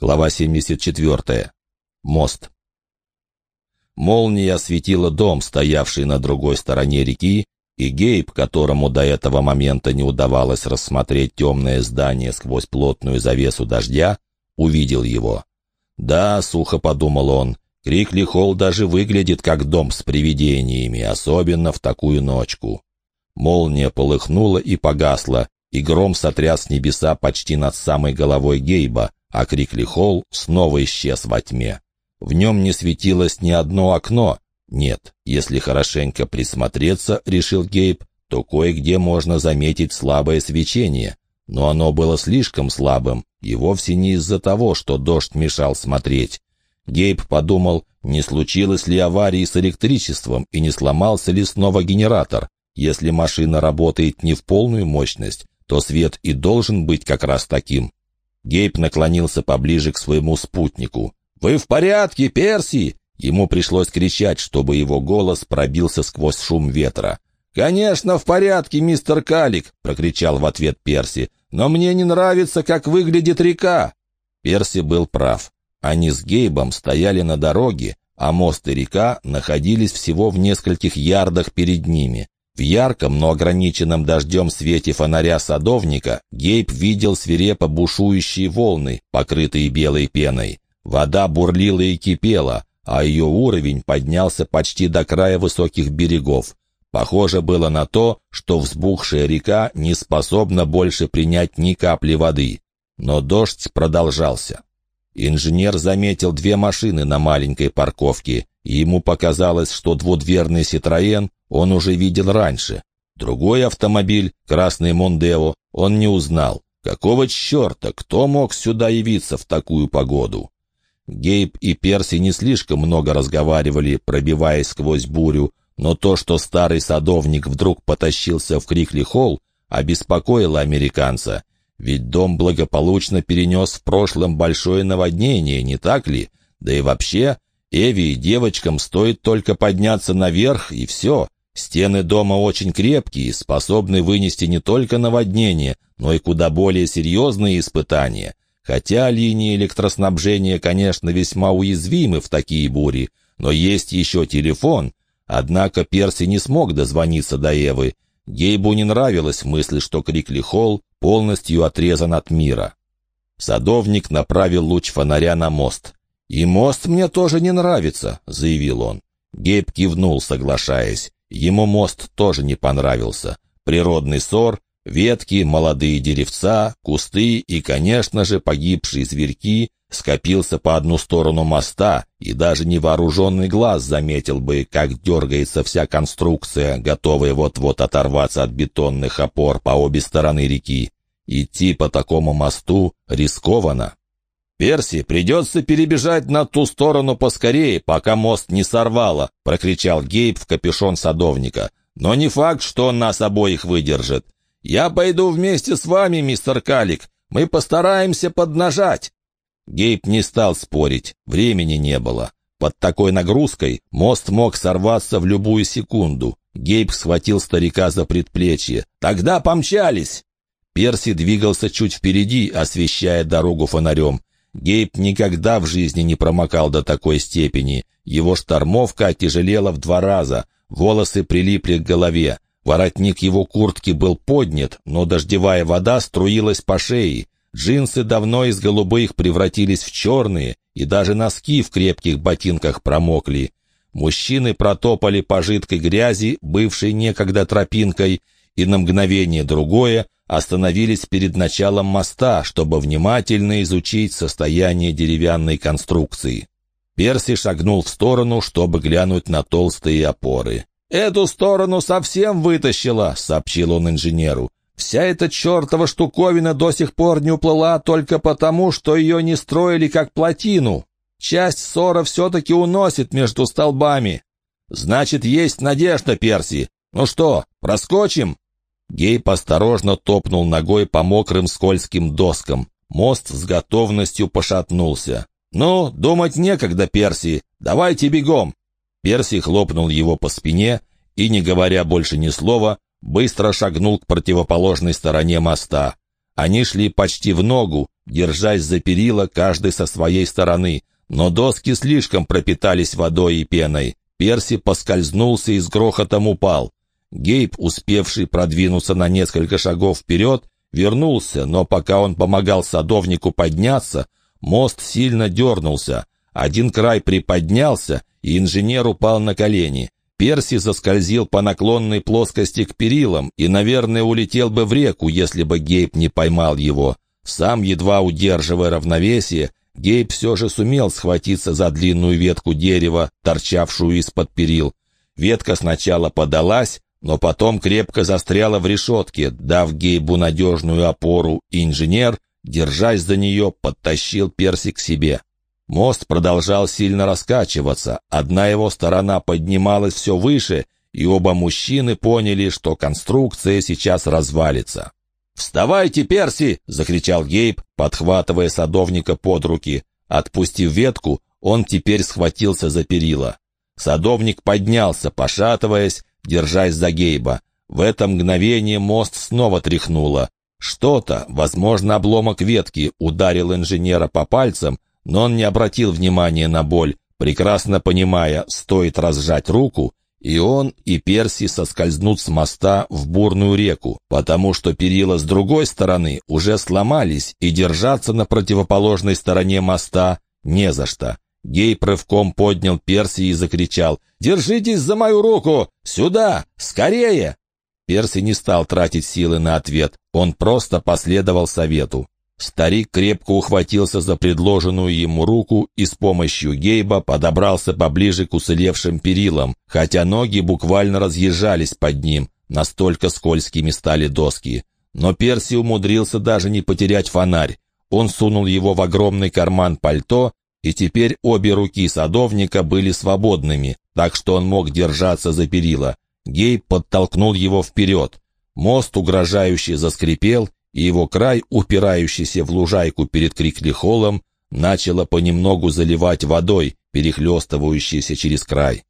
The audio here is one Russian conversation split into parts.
Глава 74. Мост. Молния осветила дом, стоявший на другой стороне реки, и Гейб, которому до этого момента не удавалось рассмотреть темное здание сквозь плотную завесу дождя, увидел его. «Да», — сухо подумал он, — «Крикли Холл даже выглядит как дом с привидениями, особенно в такую ночку». Молния полыхнула и погасла, и гром сотряс небеса почти над самой головой Гейба, а Крикли Холл снова исчез во тьме. В нем не светилось ни одно окно. Нет, если хорошенько присмотреться, решил Гейб, то кое-где можно заметить слабое свечение. Но оно было слишком слабым, и вовсе не из-за того, что дождь мешал смотреть. Гейб подумал, не случилось ли аварии с электричеством и не сломался ли снова генератор. Если машина работает не в полную мощность, то свет и должен быть как раз таким. Гейб наклонился поближе к своему спутнику. «Вы в порядке, Перси?» Ему пришлось кричать, чтобы его голос пробился сквозь шум ветра. «Конечно, в порядке, мистер Калик!» — прокричал в ответ Перси. «Но мне не нравится, как выглядит река!» Перси был прав. Они с Гейбом стояли на дороге, а мост и река находились всего в нескольких ярдах перед ними. В ярком, но ограниченном дождем свете фонаря садовника Гейб видел свирепо бушующие волны, покрытые белой пеной. Вода бурлила и кипела, а ее уровень поднялся почти до края высоких берегов. Похоже было на то, что взбухшая река не способна больше принять ни капли воды. Но дождь продолжался. Инженер заметил две машины на маленькой парковке, и ему показалось, что двудверный «Ситроен» он уже видел раньше. Другой автомобиль, красный «Мондео», он не узнал. Какого черта, кто мог сюда явиться в такую погоду? Гейб и Перси не слишком много разговаривали, пробиваясь сквозь бурю, но то, что старый садовник вдруг потащился в Крикли-холл, обеспокоило американца. Ведь дом благополучно перенес в прошлом большое наводнение, не так ли? Да и вообще, Эви и девочкам стоит только подняться наверх, и все. Стены дома очень крепкие, способны вынести не только наводнение, но и куда более серьезные испытания. Хотя линии электроснабжения, конечно, весьма уязвимы в такие бури, но есть еще телефон. Однако Перси не смог дозвониться до Эвы. Гейбу не нравилась мысль, что Крикли Холл полностью отрезан от мира. Садовник направил луч фонаря на мост. «И мост мне тоже не нравится», — заявил он. Гейб кивнул, соглашаясь. Ему мост тоже не понравился. Природный ссор, ветки, молодые деревца, кусты и, конечно же, погибшие зверьки скопился по одну сторону моста, и даже невооруженный глаз заметил бы, как дергается вся конструкция, готовая вот-вот оторваться от бетонных опор по обе стороны реки. Идти по такому мосту рискованно. «Перси, придется перебежать на ту сторону поскорее, пока мост не сорвало», — прокричал Гейб в капюшон садовника. «Но не факт, что он нас обоих выдержит. Я пойду вместе с вами, мистер Калик. Мы постараемся поднажать». Гейб не стал спорить, времени не было. Под такой нагрузкой мост мог сорваться в любую секунду. Гейб схватил старика за предплечье. «Тогда помчались!» Перси двигался чуть впереди, освещая дорогу фонарем. Гейб никогда в жизни не промокал до такой степени. Его штормовка отяжелела в два раза, волосы прилипли к голове. Воротник его куртки был поднят, но дождевая вода струилась по шее. Джинсы давно из голубых превратились в черные, и даже носки в крепких ботинках промокли. Мужчины протопали по жидкой грязи, бывшей некогда тропинкой, и на мгновение другое остановились перед началом моста, чтобы внимательно изучить состояние деревянной конструкции. Перси шагнул в сторону, чтобы глянуть на толстые опоры. «Эту сторону совсем вытащила», — сообщил он инженеру. «Вся эта чертова штуковина до сих пор не уплыла только потому, что ее не строили как плотину. Часть ссора все-таки уносит между столбами. Значит, есть надежда, Перси. Ну что, проскочим?» Гейб осторожно топнул ногой по мокрым скользким доскам. Мост с готовностью пошатнулся. «Ну, думать некогда, Перси. Давайте бегом!» Перси хлопнул его по спине и, не говоря больше ни слова, быстро шагнул к противоположной стороне моста. Они шли почти в ногу, держась за перила каждый со своей стороны, но доски слишком пропитались водой и пеной. Перси поскользнулся и с грохотом упал. Гейб, успевший продвинуться на несколько шагов вперед, вернулся, но пока он помогал садовнику подняться, мост сильно дернулся. Один край приподнялся, и инженер упал на колени. Перси заскользил по наклонной плоскости к перилам и, наверное, улетел бы в реку, если бы Гейб не поймал его. Сам, едва удерживая равновесие, Гейб все же сумел схватиться за длинную ветку дерева, торчавшую из-под перил. Ветка сначала подалась, но потом крепко застряла в решетке, дав Гейбу надежную опору, инженер, держась за нее, подтащил Перси к себе. Мост продолжал сильно раскачиваться, одна его сторона поднималась все выше, и оба мужчины поняли, что конструкция сейчас развалится. «Вставайте, Перси!» — закричал Гейб, подхватывая садовника под руки. Отпустив ветку, он теперь схватился за перила. Садовник поднялся, пошатываясь, держась за Гейба. В это мгновение мост снова тряхнуло. Что-то, возможно, обломок ветки, ударил инженера по пальцам, но он не обратил внимания на боль, прекрасно понимая, стоит разжать руку, и он, и Перси соскользнут с моста в бурную реку, потому что перила с другой стороны уже сломались, и держаться на противоположной стороне моста не за что. Гей рывком поднял Перси и закричал «Держитесь за мою руку! Сюда! Скорее!» Перси не стал тратить силы на ответ, он просто последовал совету. Старик крепко ухватился за предложенную ему руку и с помощью Гейба подобрался поближе к уцелевшим перилам, хотя ноги буквально разъезжались под ним, настолько скользкими стали доски. Но Перси умудрился даже не потерять фонарь. Он сунул его в огромный карман пальто, и теперь обе руки садовника были свободными, так что он мог держаться за перила. Гейб подтолкнул его вперед. Мост угрожающе заскрипел, и его край, упирающийся в лужайку перед Крикли-холлом, начало понемногу заливать водой, перехлестывающейся через край.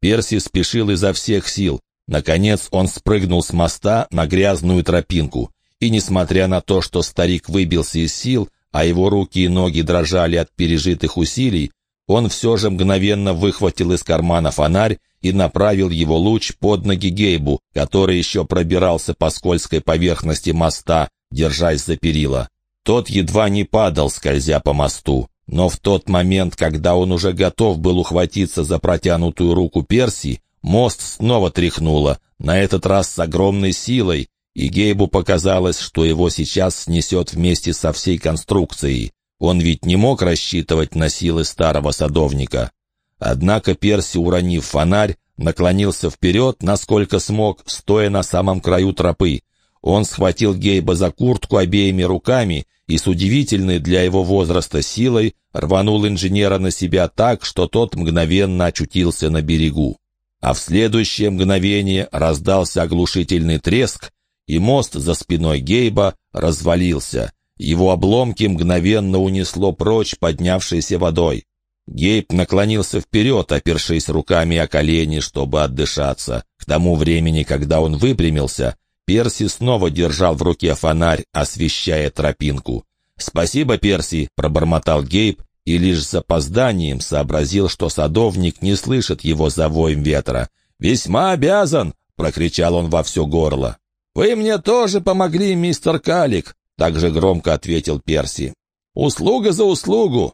Перси спешил изо всех сил. Наконец он спрыгнул с моста на грязную тропинку. И несмотря на то, что старик выбился из сил, а его руки и ноги дрожали от пережитых усилий, он все же мгновенно выхватил из кармана фонарь и направил его луч под ноги Гейбу, который еще пробирался по скользкой поверхности моста, держась за перила. Тот едва не падал, скользя по мосту. Но в тот момент, когда он уже готов был ухватиться за протянутую руку Перси, мост снова тряхнуло, на этот раз с огромной силой, и Гейбу показалось, что его сейчас снесет вместе со всей конструкцией. Он ведь не мог рассчитывать на силы старого садовника. Однако Перси, уронив фонарь, наклонился вперед, насколько смог, стоя на самом краю тропы. Он схватил Гейба за куртку обеими руками и с удивительной для его возраста силой рванул инженера на себя так, что тот мгновенно очутился на берегу. А в следующее мгновение раздался оглушительный треск, и мост за спиной Гейба развалился. Его обломки мгновенно унесло прочь поднявшейся водой. Гейб наклонился вперед, опершись руками о колени, чтобы отдышаться. К тому времени, когда он выпрямился, Перси снова держал в руке фонарь, освещая тропинку. «Спасибо, Перси!» — пробормотал Гейб и лишь с запозданием сообразил, что садовник не слышит его за воем ветра. «Весьма обязан!» — прокричал он во все горло. «Вы мне тоже помогли, мистер Калик!» — также громко ответил Перси. «Услуга за услугу!»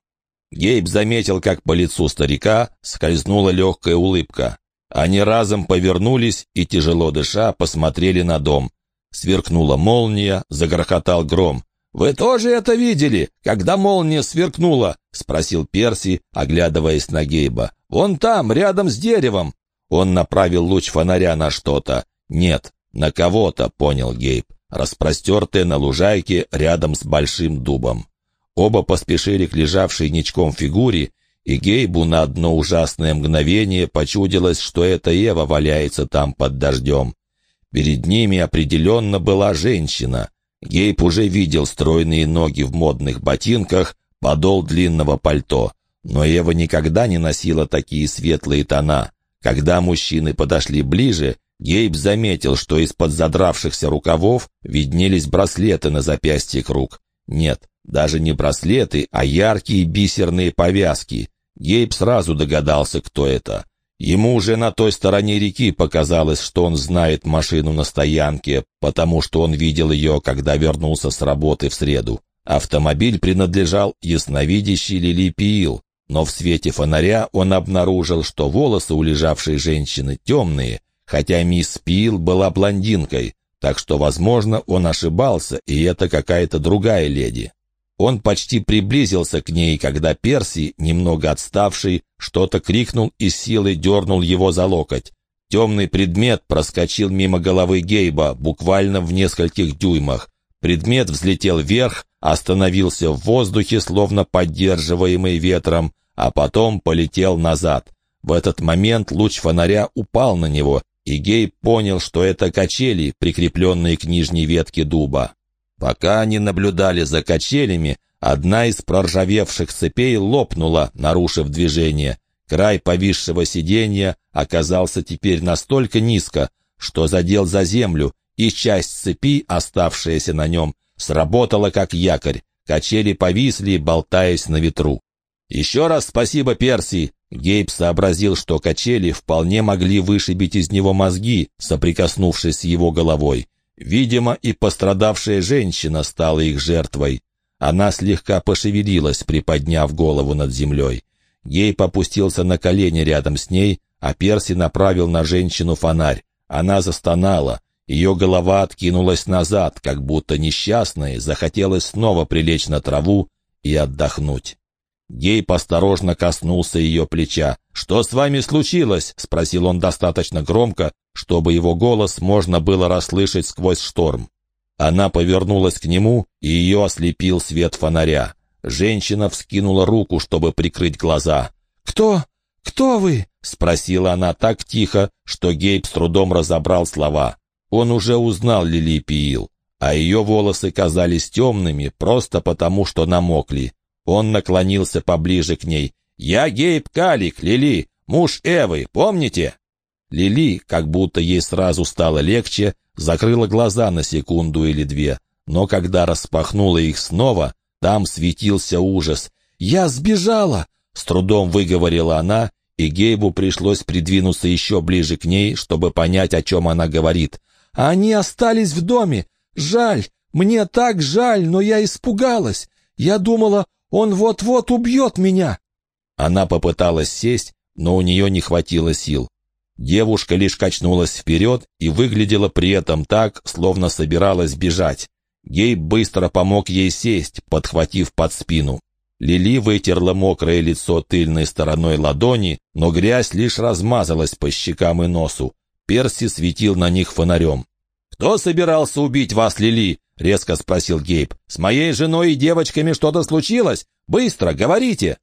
Гейб заметил, как по лицу старика скользнула легкая улыбка. Они разом повернулись и, тяжело дыша, посмотрели на дом. Сверкнула молния, загрохотал гром. «Вы тоже это видели, когда молния сверкнула?» — спросил Перси, оглядываясь на Гейба. «Вон там, рядом с деревом». Он направил луч фонаря на что-то. «Нет, на кого-то», — понял Гейб, распростертое на лужайке рядом с большим дубом. Оба поспешили к лежавшей ничком фигуре и Гейбу на одно ужасное мгновение почудилось, что это Ева валяется там под дождем. Перед ними определенно была женщина. Гейб уже видел стройные ноги в модных ботинках, подол длинного пальто. Но Ева никогда не носила такие светлые тона. Когда мужчины подошли ближе, Гейб заметил, что из-под задравшихся рукавов виднелись браслеты на запястьях рук. Нет, Даже не браслеты, а яркие бисерные повязки. Гейб сразу догадался, кто это. Ему уже на той стороне реки показалось, что он знает машину на стоянке, потому что он видел ее, когда вернулся с работы в среду. Автомобиль принадлежал ясновидящей Лили Пиил, но в свете фонаря он обнаружил, что волосы у лежавшей женщины темные, хотя мисс Пиил была блондинкой, так что, возможно, он ошибался, и это какая-то другая леди. Он почти приблизился к ней, когда Перси, немного отставший, что-то крикнул и силой дернул его за локоть. Темный предмет проскочил мимо головы Гейба, буквально в нескольких дюймах. Предмет взлетел вверх, остановился в воздухе, словно поддерживаемый ветром, а потом полетел назад. В этот момент луч фонаря упал на него, и Гейб понял, что это качели, прикрепленные к нижней ветке дуба. Пока они наблюдали за качелями, одна из проржавевших цепей лопнула, нарушив движение. Край повисшего сиденья оказался теперь настолько низко, что задел за землю, и часть цепи, оставшаяся на нем, сработала как якорь. Качели повисли, болтаясь на ветру. «Еще раз спасибо, Перси!» Гейб сообразил, что качели вполне могли вышибить из него мозги, соприкоснувшись с его головой. Видимо, и пострадавшая женщина стала их жертвой. Она слегка пошевелилась, приподняв голову над землей. Гей попустился на колени рядом с ней, а Перси направил на женщину фонарь. Она застонала. Ее голова откинулась назад, как будто несчастной захотелось снова прилечь на траву и отдохнуть. Гей осторожно коснулся ее плеча. «Что с вами случилось?» — спросил он достаточно громко, чтобы его голос можно было расслышать сквозь шторм. Она повернулась к нему, и ее ослепил свет фонаря. Женщина вскинула руку, чтобы прикрыть глаза. «Кто? Кто вы?» — спросила она так тихо, что Гейб с трудом разобрал слова. Он уже узнал Лили Пиил, а ее волосы казались темными просто потому, что намокли. Он наклонился поближе к ней. «Я Гейб Калик, Лили, муж Эвы, помните?» Лили, как будто ей сразу стало легче, закрыла глаза на секунду или две, но когда распахнула их снова, там светился ужас. «Я сбежала!» — с трудом выговорила она, и Гейбу пришлось придвинуться еще ближе к ней, чтобы понять, о чем она говорит. «Они остались в доме! Жаль! Мне так жаль, но я испугалась! Я думала, он вот-вот убьет меня!» Она попыталась сесть, но у нее не хватило сил. Девушка лишь качнулась вперед и выглядела при этом так, словно собиралась бежать. Гейб быстро помог ей сесть, подхватив под спину. Лили вытерла мокрое лицо тыльной стороной ладони, но грязь лишь размазалась по щекам и носу. Перси светил на них фонарем. «Кто собирался убить вас, Лили?» — резко спросил Гейб. «С моей женой и девочками что-то случилось? Быстро, говорите!»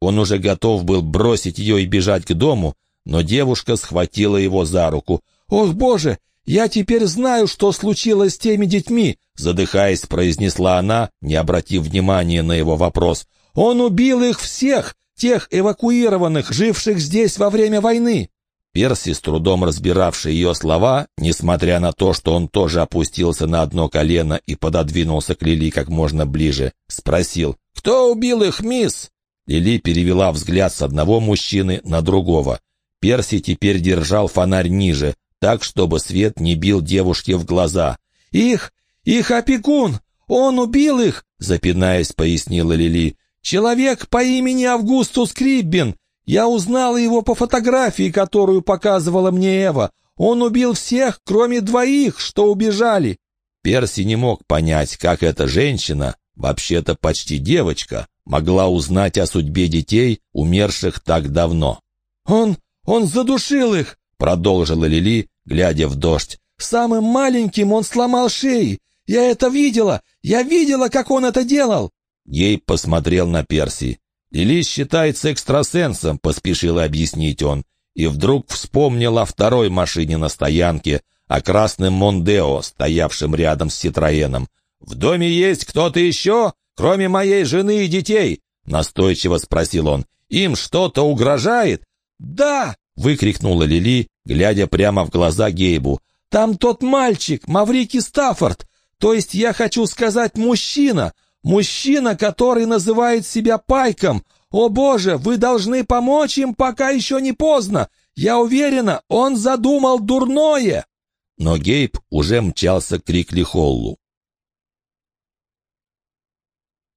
Он уже готов был бросить ее и бежать к дому, но девушка схватила его за руку. «Ох, Боже, я теперь знаю, что случилось с теми детьми!» Задыхаясь, произнесла она, не обратив внимания на его вопрос. «Он убил их всех, тех эвакуированных, живших здесь во время войны!» Перси, с трудом разбиравший ее слова, несмотря на то, что он тоже опустился на одно колено и пододвинулся к Лили как можно ближе, спросил «Кто убил их, мисс?» Лили перевела взгляд с одного мужчины на другого. Перси теперь держал фонарь ниже, так, чтобы свет не бил девушке в глаза. «Их! Их опекун! Он убил их!» — запинаясь, пояснила Лили. «Человек по имени Августус Криббин. Я узнала его по фотографии, которую показывала мне Эва. Он убил всех, кроме двоих, что убежали». Перси не мог понять, как эта женщина, вообще-то почти девочка, могла узнать о судьбе детей, умерших так давно. «Он «Он задушил их!» — продолжила Лили, глядя в дождь. «Самым маленьким он сломал шеи! Я это видела! Я видела, как он это делал!» Ей посмотрел на Перси. «Лили считается экстрасенсом», — поспешил объяснить он. И вдруг вспомнил о второй машине на стоянке, о красном Мондео, стоявшем рядом с Ситроеном. «В доме есть кто-то еще, кроме моей жены и детей?» — настойчиво спросил он. «Им что-то угрожает? «Да!» — выкрикнула Лили, глядя прямо в глаза Гейбу. «Там тот мальчик, Маврики Стаффорд! То есть я хочу сказать мужчина! Мужчина, который называет себя Пайком! О боже, вы должны помочь им, пока еще не поздно! Я уверена, он задумал дурное!» Но Гейб уже мчался к Рикли Холлу.